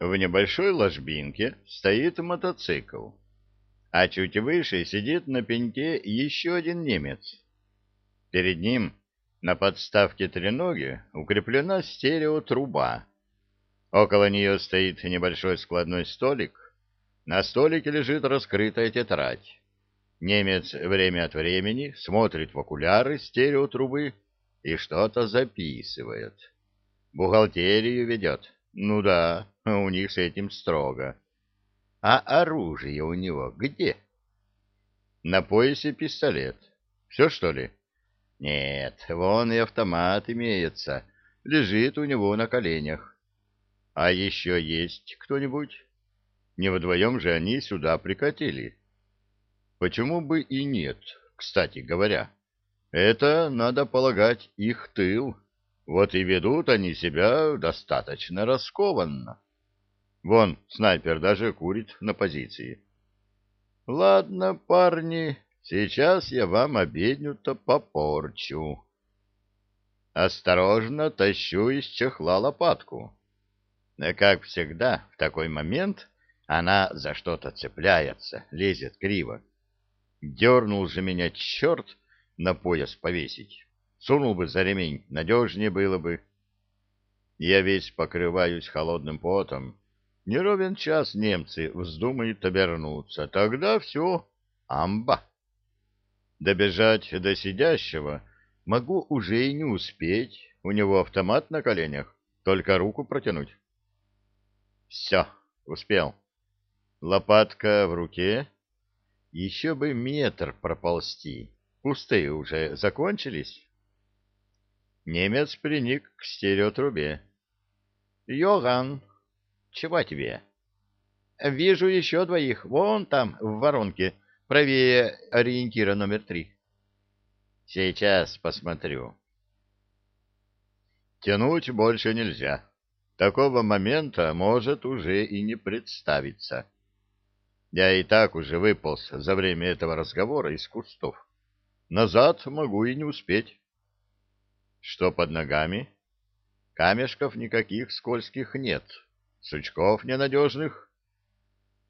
В небольшой ложбинке стоит мотоцикл, а чуть выше сидит на пеньке еще один немец. Перед ним на подставке треноги укреплена стереотруба. Около нее стоит небольшой складной столик. На столике лежит раскрытая тетрадь. Немец время от времени смотрит в окуляры стереотрубы и что-то записывает. Бухгалтерию ведет. Ну да, у них с этим строго. А оружие у него где? На поясе пистолет. Все, что ли? Нет, вон и автомат имеется. Лежит у него на коленях. А еще есть кто-нибудь? Не вдвоем же они сюда прикатили. Почему бы и нет, кстати говоря? Это, надо полагать, их тыл. Вот и ведут они себя достаточно раскованно. Вон, снайпер даже курит на позиции. Ладно, парни, сейчас я вам обедню-то попорчу. Осторожно тащу из чехла лопатку. Как всегда, в такой момент она за что-то цепляется, лезет криво. Дернул же меня черт на пояс повесить. Сунул бы за ремень, надежнее было бы. Я весь покрываюсь холодным потом. Не ровен час немцы вздумают обернуться. Тогда все, амба. Добежать до сидящего могу уже и не успеть. У него автомат на коленях, только руку протянуть. Все, успел. Лопатка в руке. Еще бы метр проползти. Пустые уже закончились. Немец приник к стереотрубе. — Йоган, чего тебе? — Вижу еще двоих, вон там, в воронке, правее ориентира номер три. — Сейчас посмотрю. Тянуть больше нельзя. Такого момента может уже и не представиться. Я и так уже выполз за время этого разговора из кустов. Назад могу и не успеть. Что под ногами? Камешков никаких скользких нет. Сучков ненадежных.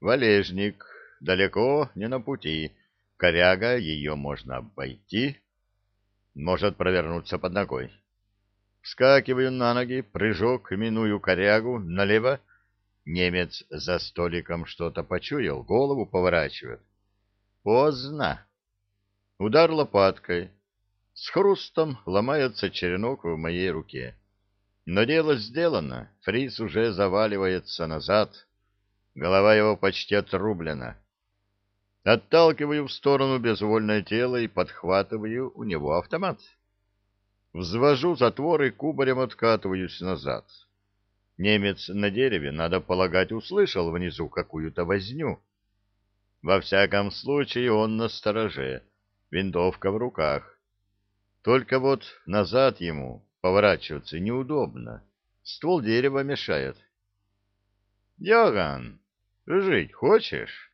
Валежник. Далеко не на пути. Коряга, ее можно обойти. Может провернуться под ногой. Вскакиваю на ноги, прыжок, миную корягу, налево. Немец за столиком что-то почуял, голову поворачивает. Поздно. Удар лопаткой. С хрустом ломается черенок в моей руке. Но дело сделано, фриз уже заваливается назад. Голова его почти отрублена. Отталкиваю в сторону безвольное тело и подхватываю у него автомат. Взвожу затвор и кубарем откатываюсь назад. Немец на дереве, надо полагать, услышал внизу какую-то возню. Во всяком случае он на стороже, винтовка в руках. Только вот назад ему поворачиваться неудобно. Ствол дерева мешает. Йоган, жить хочешь?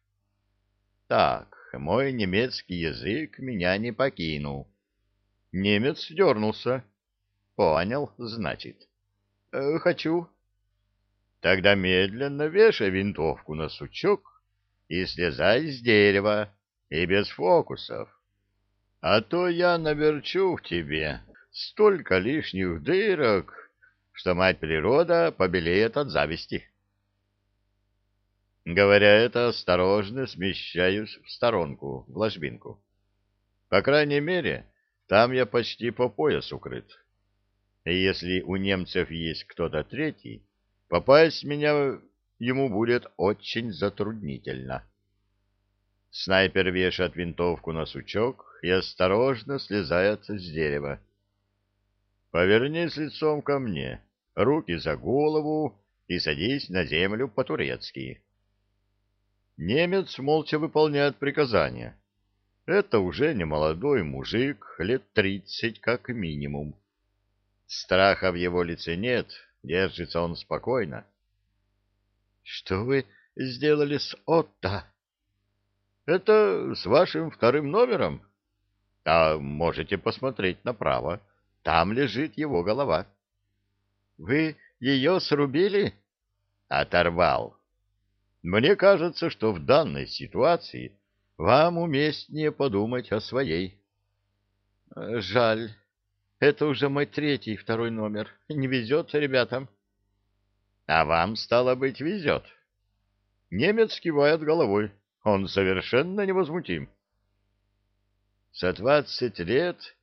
Так, мой немецкий язык меня не покинул. Немец дернулся. Понял, значит. Э, хочу. Тогда медленно вешай винтовку на сучок и слезай с дерева, и без фокусов а то я наверчу в тебе столько лишних дырок, что мать природа побелеет от зависти. Говоря это, осторожно смещаюсь в сторонку, в ложбинку. По крайней мере, там я почти по пояс укрыт. И если у немцев есть кто-то третий, попасть меня ему будет очень затруднительно. Снайпер вешает винтовку на сучок и осторожно слезает с дерева. Повернись лицом ко мне, руки за голову и садись на землю по-турецки. Немец молча выполняет приказания. Это уже не молодой мужик, лет тридцать как минимум. Страха в его лице нет, держится он спокойно. — Что вы сделали с Отто? Это с вашим вторым номером? А можете посмотреть направо. Там лежит его голова. Вы ее срубили? Оторвал. Мне кажется, что в данной ситуации вам уместнее подумать о своей. Жаль. Это уже мой третий второй номер. Не везет ребятам. А вам, стало быть, везет. Немец кивает головой. Он совершенно невозмутим. За двадцать лет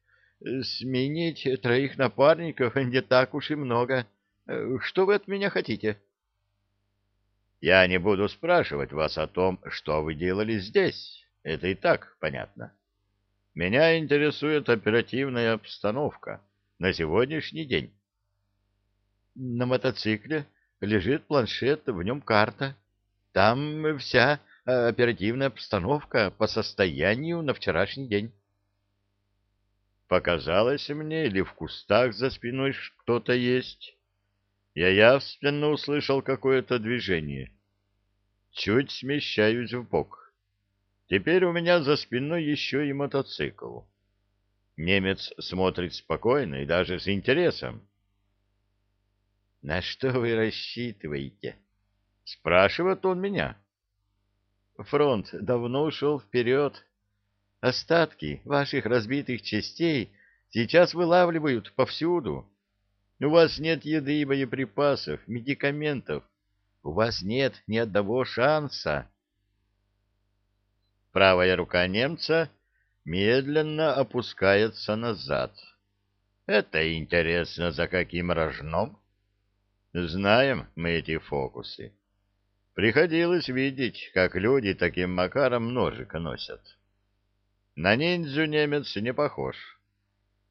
сменить троих напарников не так уж и много. Что вы от меня хотите? Я не буду спрашивать вас о том, что вы делали здесь. Это и так понятно. Меня интересует оперативная обстановка на сегодняшний день. На мотоцикле лежит планшет, в нем карта. Там вся э, оперативная обстановка по состоянию на вчерашний день. Показалось мне, или в кустах за спиной кто-то есть. Я явственно услышал какое-то движение. Чуть смещаюсь в бок. Теперь у меня за спиной еще и мотоцикл. Немец смотрит спокойно и даже с интересом. — На что вы рассчитываете? — спрашивает он меня. — Фронт давно ушел вперед. Остатки ваших разбитых частей сейчас вылавливают повсюду. У вас нет еды и боеприпасов, медикаментов. У вас нет ни одного шанса. Правая рука немца медленно опускается назад. Это интересно, за каким рожном? Знаем мы эти фокусы. Приходилось видеть, как люди таким макаром ножик носят. На ниндзю немец не похож.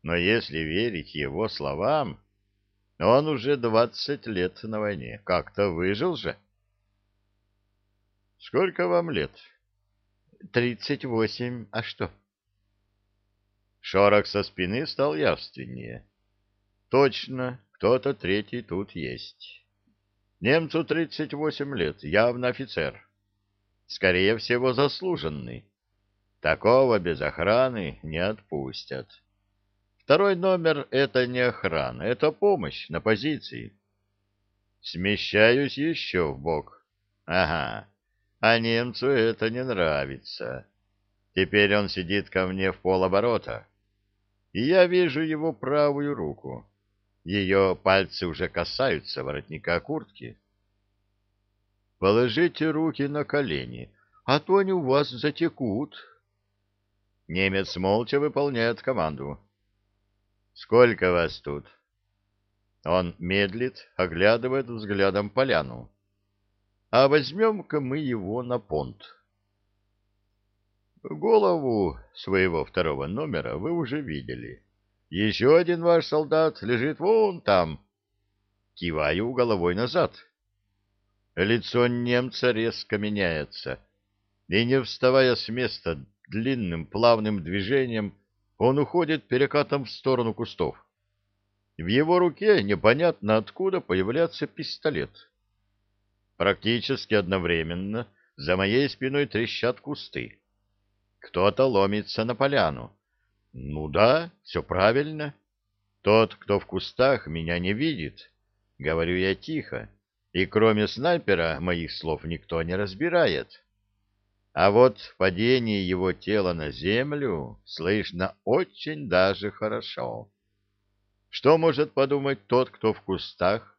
Но если верить его словам, он уже двадцать лет на войне. Как-то выжил же. Сколько вам лет? Тридцать восемь. А что? Шорох со спины стал явственнее. Точно, кто-то третий тут есть. Немцу тридцать восемь лет, явно офицер. Скорее всего, заслуженный. Такого без охраны не отпустят. Второй номер — это не охрана, это помощь на позиции. Смещаюсь еще в бок. Ага, а немцу это не нравится. Теперь он сидит ко мне в полоборота. И я вижу его правую руку. Ее пальцы уже касаются воротника куртки. Положите руки на колени, а то они у вас затекут. Немец молча выполняет команду. Сколько вас тут? Он медлит, оглядывает взглядом поляну а возьмем-ка мы его на понт. Голову своего второго номера вы уже видели. Еще один ваш солдат лежит вон там. Киваю головой назад. Лицо немца резко меняется, и, не вставая с места длинным плавным движением, он уходит перекатом в сторону кустов. В его руке непонятно откуда появляется пистолет. Практически одновременно за моей спиной трещат кусты. Кто-то ломится на поляну. Ну да, все правильно. Тот, кто в кустах, меня не видит. Говорю я тихо. И кроме снайпера моих слов никто не разбирает. А вот падение его тела на землю слышно очень даже хорошо. Что может подумать тот, кто в кустах?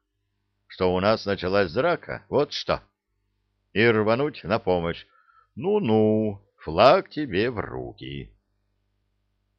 что у нас началась драка, вот что. И рвануть на помощь. Ну-ну, флаг тебе в руки.